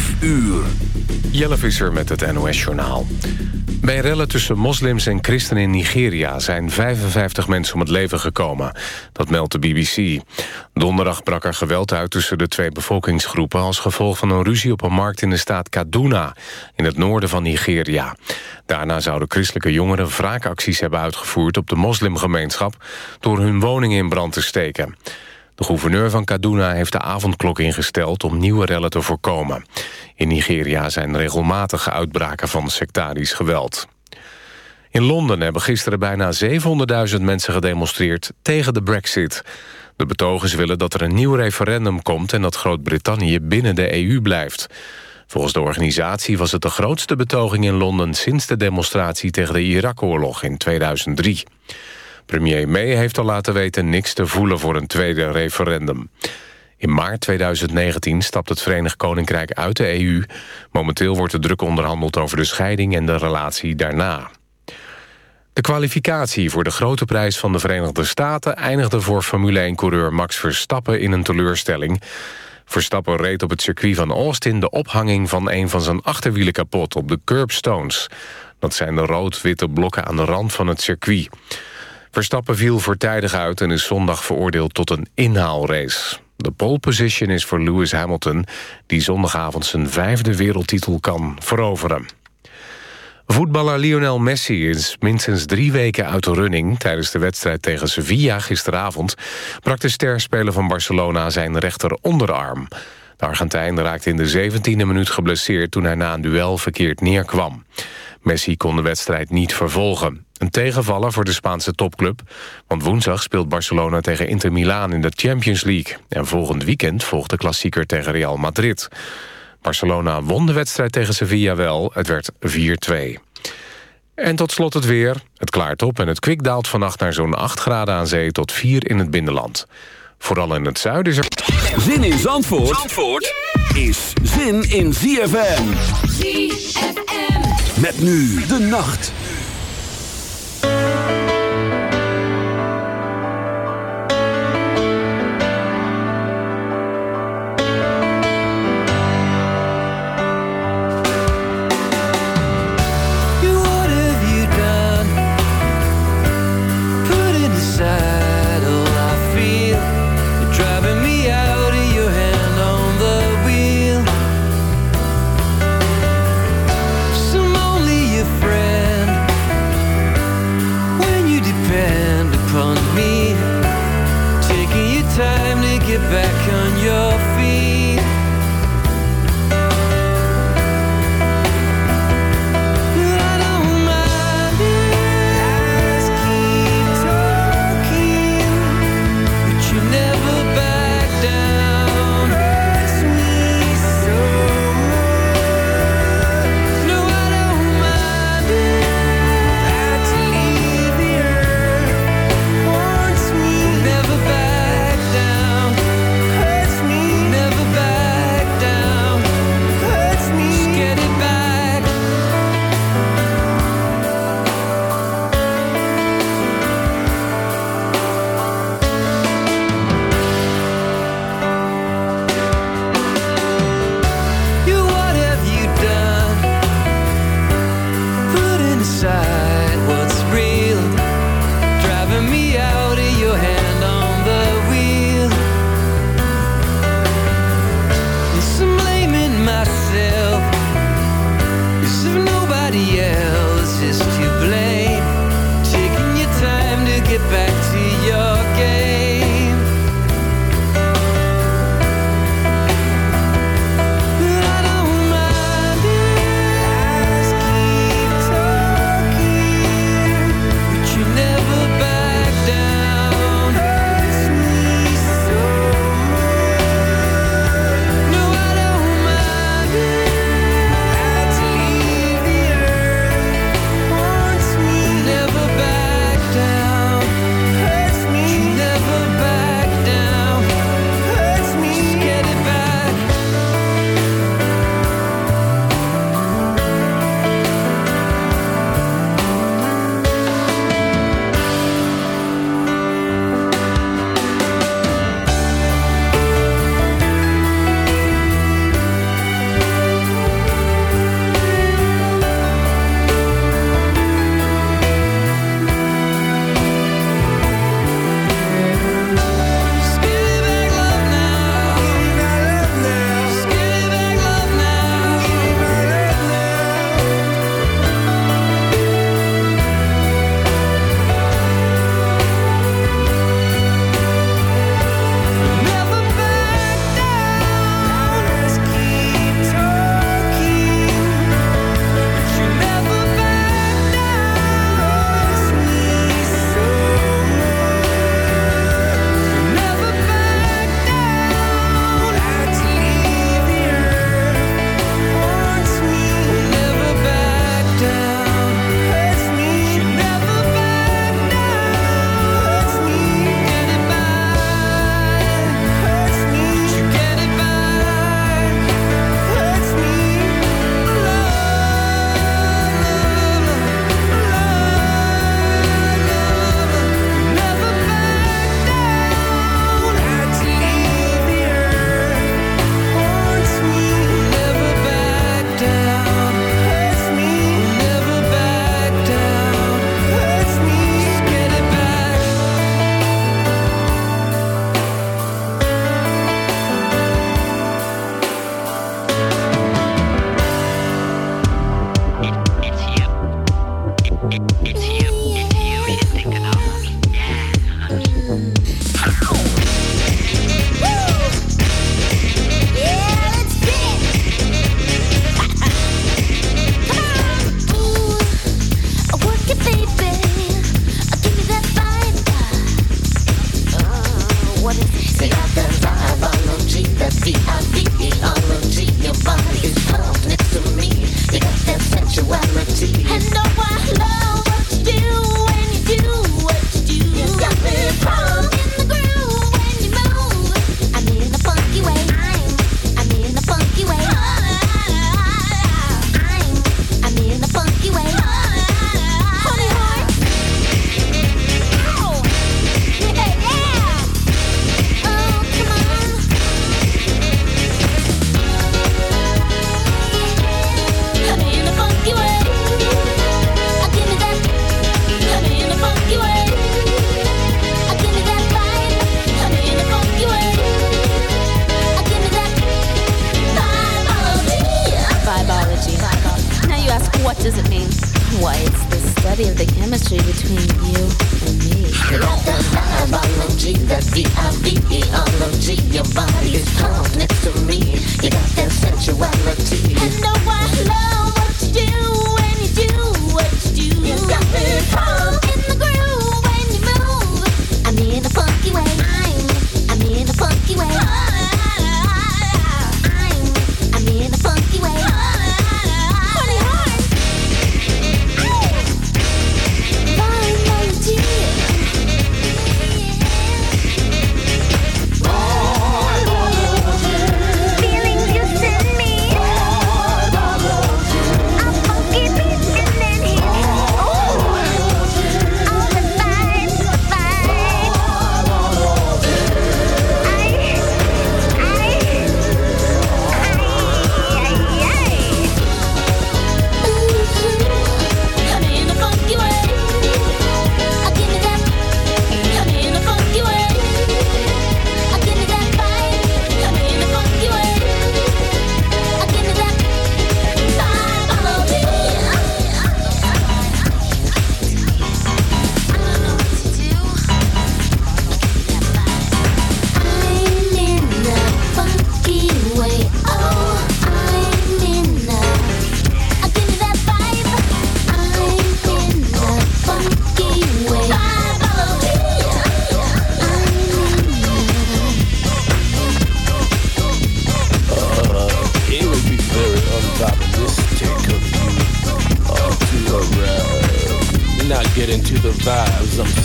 5 uur. Jelle Visser met het NOS-journaal. Bij rellen tussen moslims en christenen in Nigeria... zijn 55 mensen om het leven gekomen. Dat meldt de BBC. Donderdag brak er geweld uit tussen de twee bevolkingsgroepen... als gevolg van een ruzie op een markt in de staat Kaduna... in het noorden van Nigeria. Daarna zouden christelijke jongeren wraakacties hebben uitgevoerd... op de moslimgemeenschap... door hun woningen in brand te steken. De gouverneur van Kaduna heeft de avondklok ingesteld om nieuwe rellen te voorkomen. In Nigeria zijn regelmatige uitbraken van sectarisch geweld. In Londen hebben gisteren bijna 700.000 mensen gedemonstreerd tegen de brexit. De betogers willen dat er een nieuw referendum komt... en dat Groot-Brittannië binnen de EU blijft. Volgens de organisatie was het de grootste betoging in Londen... sinds de demonstratie tegen de Irak-oorlog in 2003. Premier May heeft al laten weten niks te voelen voor een tweede referendum. In maart 2019 stapt het Verenigd Koninkrijk uit de EU. Momenteel wordt er druk onderhandeld over de scheiding en de relatie daarna. De kwalificatie voor de grote prijs van de Verenigde Staten... eindigde voor Formule 1-coureur Max Verstappen in een teleurstelling. Verstappen reed op het circuit van Austin de ophanging van een van zijn achterwielen kapot... op de curbstones. Dat zijn de rood-witte blokken aan de rand van het circuit. Verstappen viel voortijdig uit en is zondag veroordeeld tot een inhaalrace. De pole position is voor Lewis Hamilton... die zondagavond zijn vijfde wereldtitel kan veroveren. Voetballer Lionel Messi is minstens drie weken uit de running... tijdens de wedstrijd tegen Sevilla gisteravond... brak de sterspeler van Barcelona zijn rechter onderarm. De Argentijn raakte in de 17e minuut geblesseerd... toen hij na een duel verkeerd neerkwam. Messi kon de wedstrijd niet vervolgen. Een tegenvaller voor de Spaanse topclub. Want woensdag speelt Barcelona tegen Inter Milaan in de Champions League. En volgend weekend volgt de klassieker tegen Real Madrid. Barcelona won de wedstrijd tegen Sevilla wel. Het werd 4-2. En tot slot het weer. Het klaart op en het kwik daalt vannacht naar zo'n 8 graden aan zee... tot 4 in het binnenland. Vooral in het zuiden is er... Zin in Zandvoort, Zandvoort is zin in ZFM. ZFM. Met nu de nacht.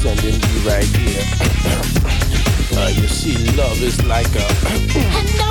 sending right here. uh, you see, love is like a.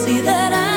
see that I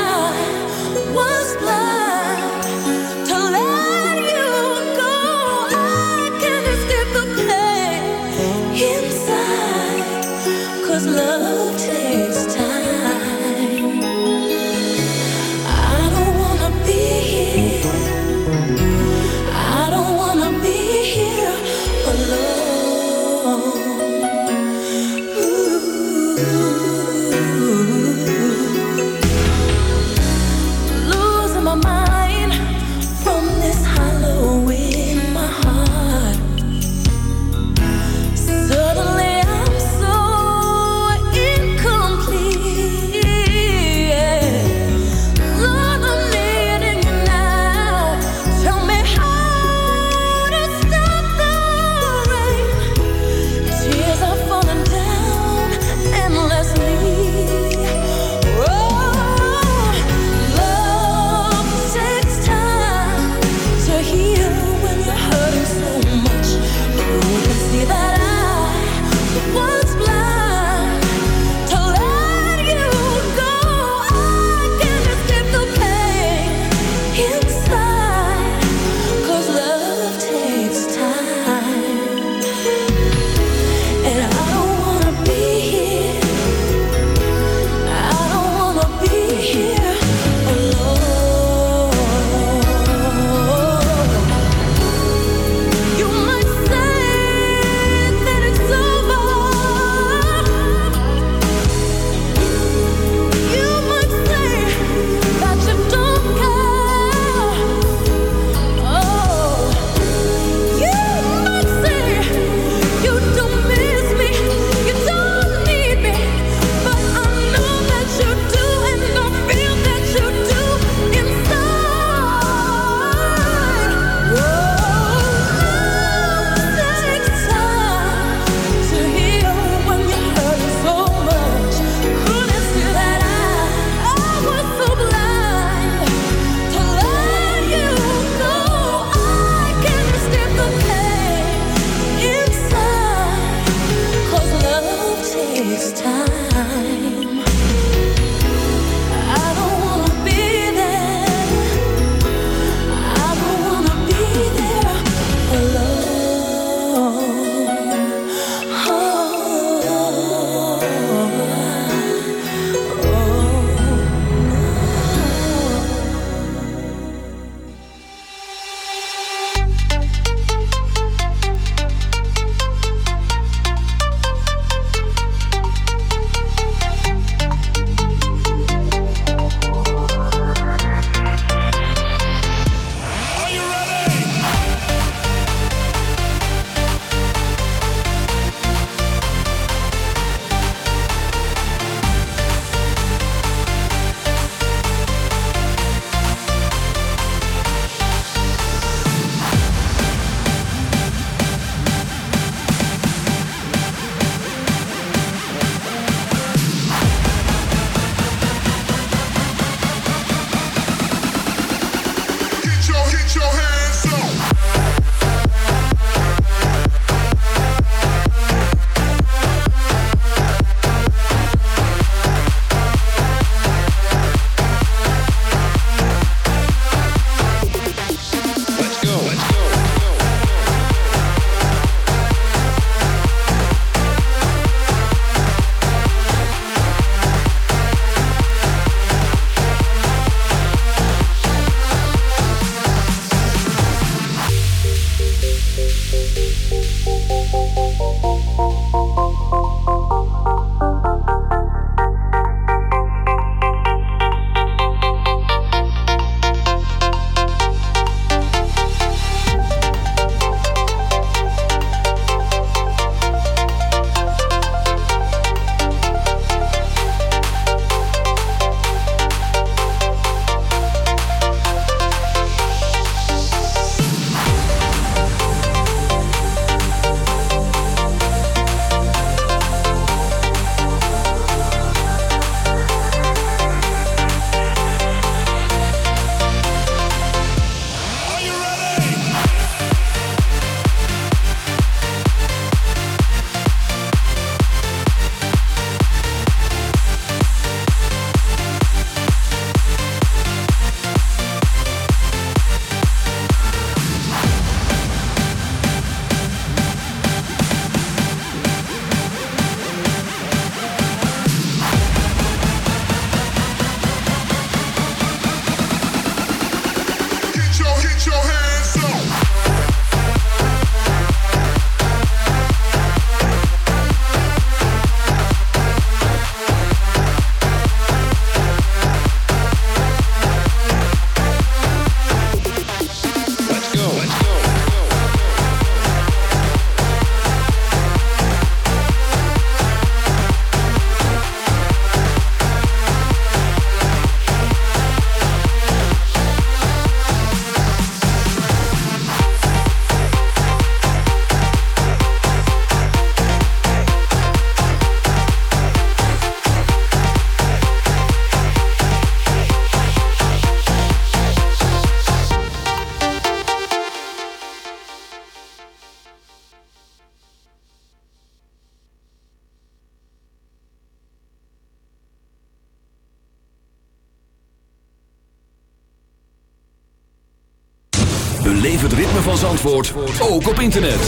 Zandvoort ook op internet.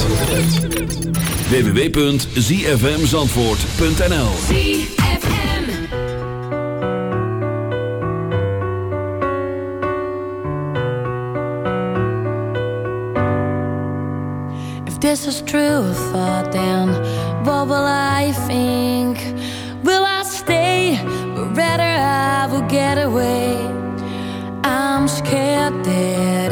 www.zfmzandvoort.nl If this is true thought then what will I think? Will I stay? Or rather I will get away. I'm scared that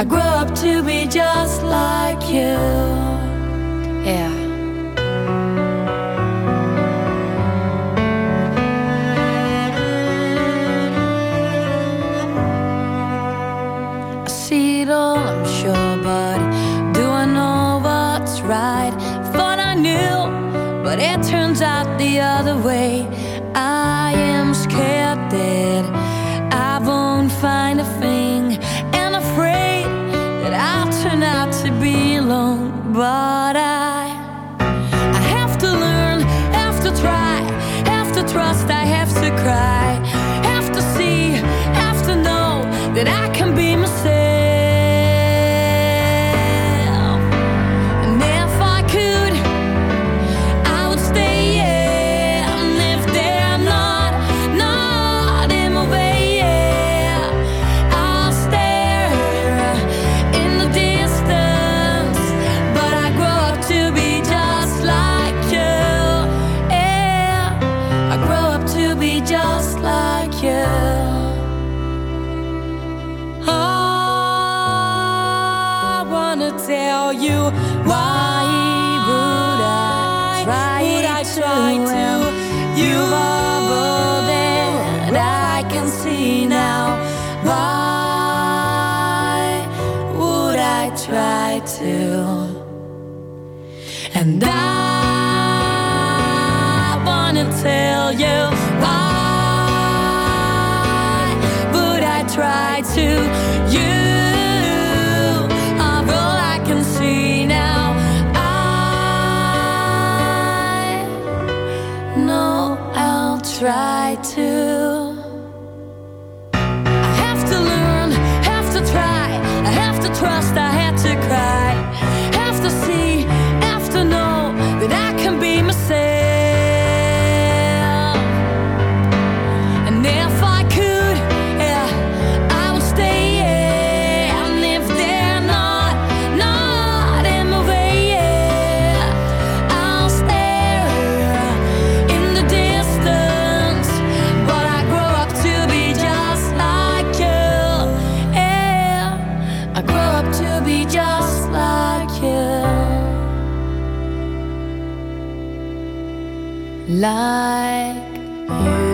I grew up to be just like you. Yeah. try to. I have to learn, have to try, I have to trust. I like you.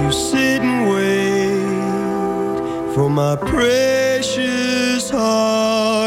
You sit and wait for my prayer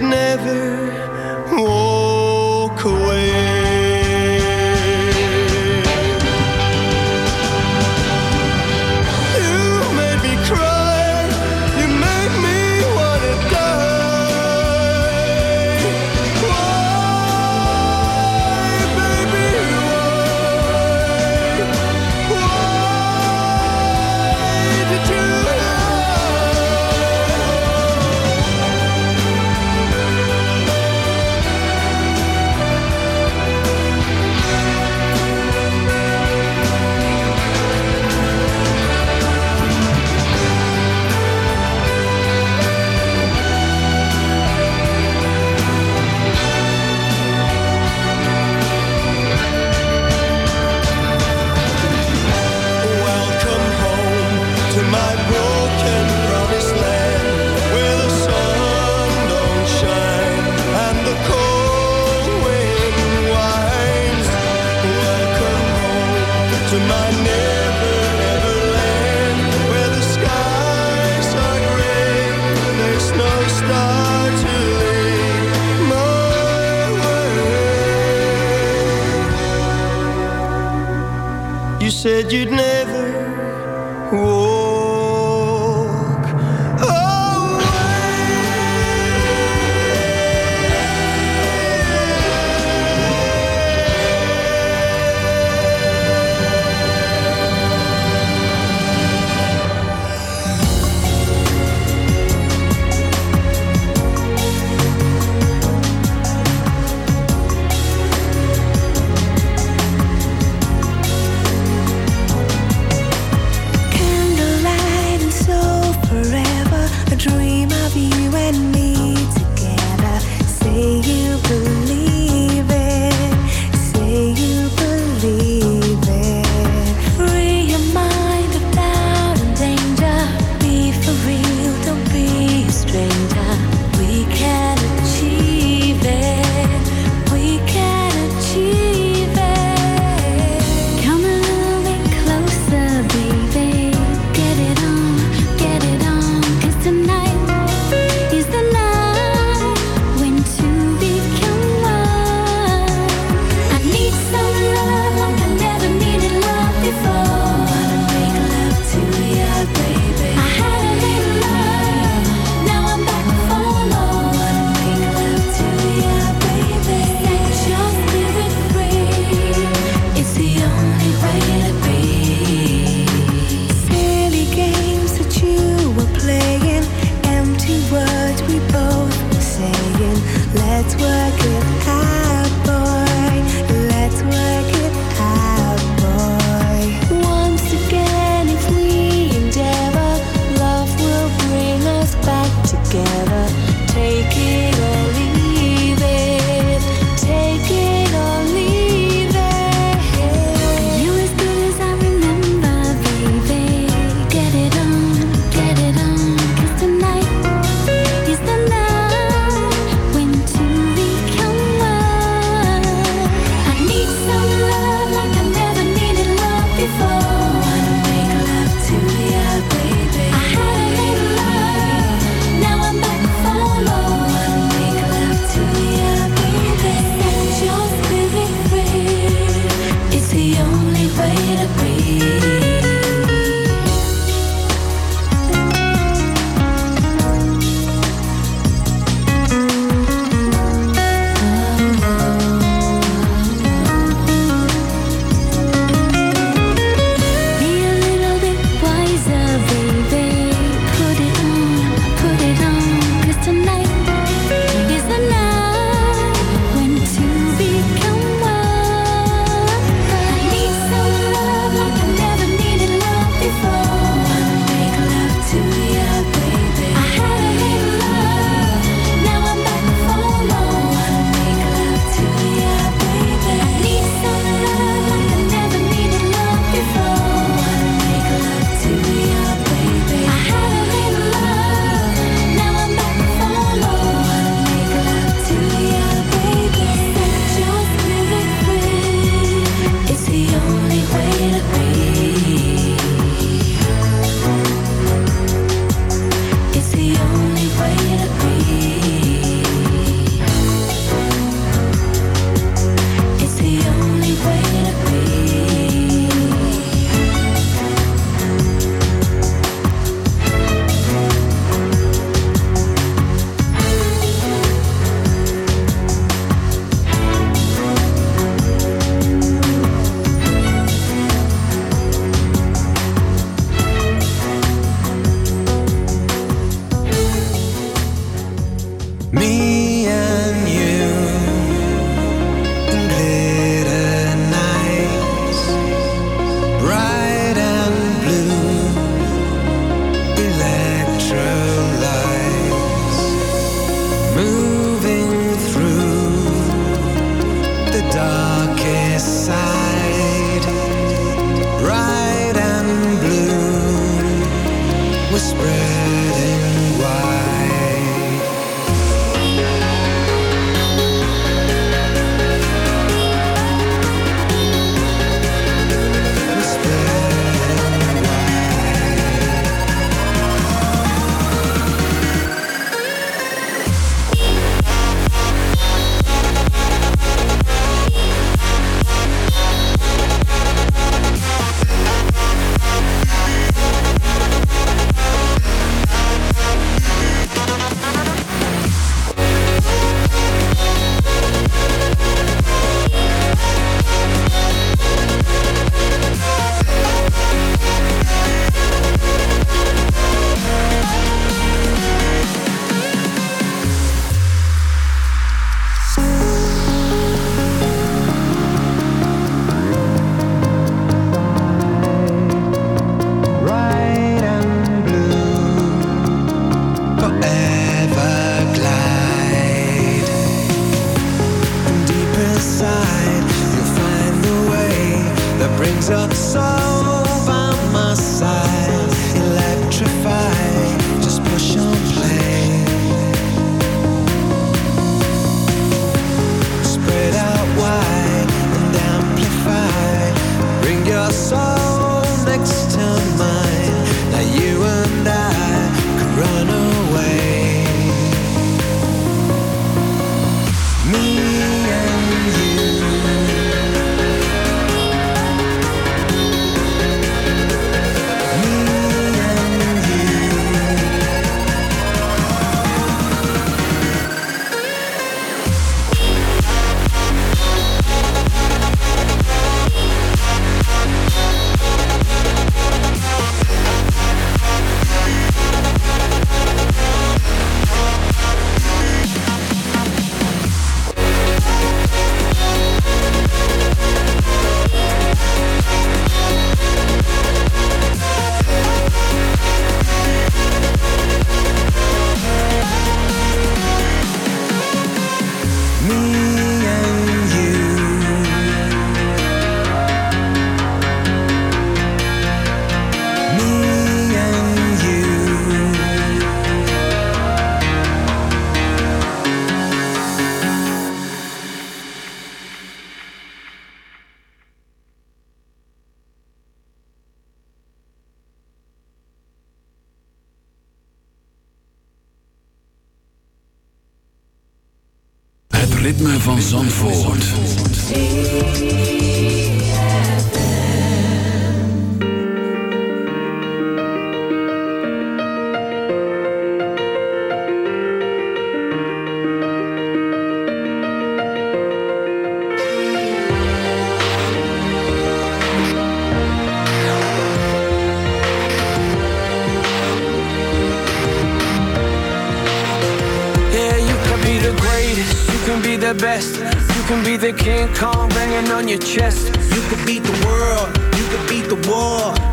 never walk away. Said you'd never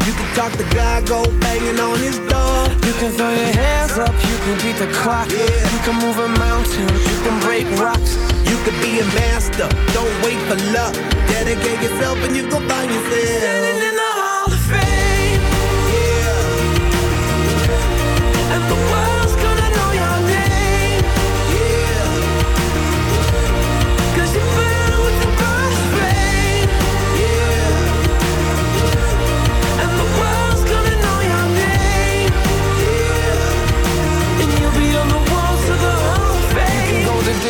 You can talk to God, go banging on his door. You can throw your hands up, you can beat the clock. Yeah. You can move a mountain, you can break rocks. You could be a master, don't wait for luck. Dedicate yourself and you go find yourself.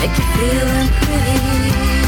make you feel unpretty.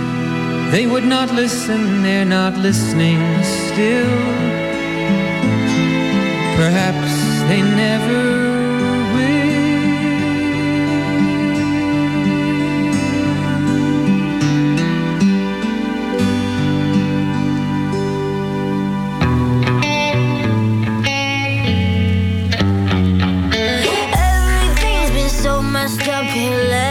They would not listen, they're not listening still. Perhaps they never Everything's been so messed up here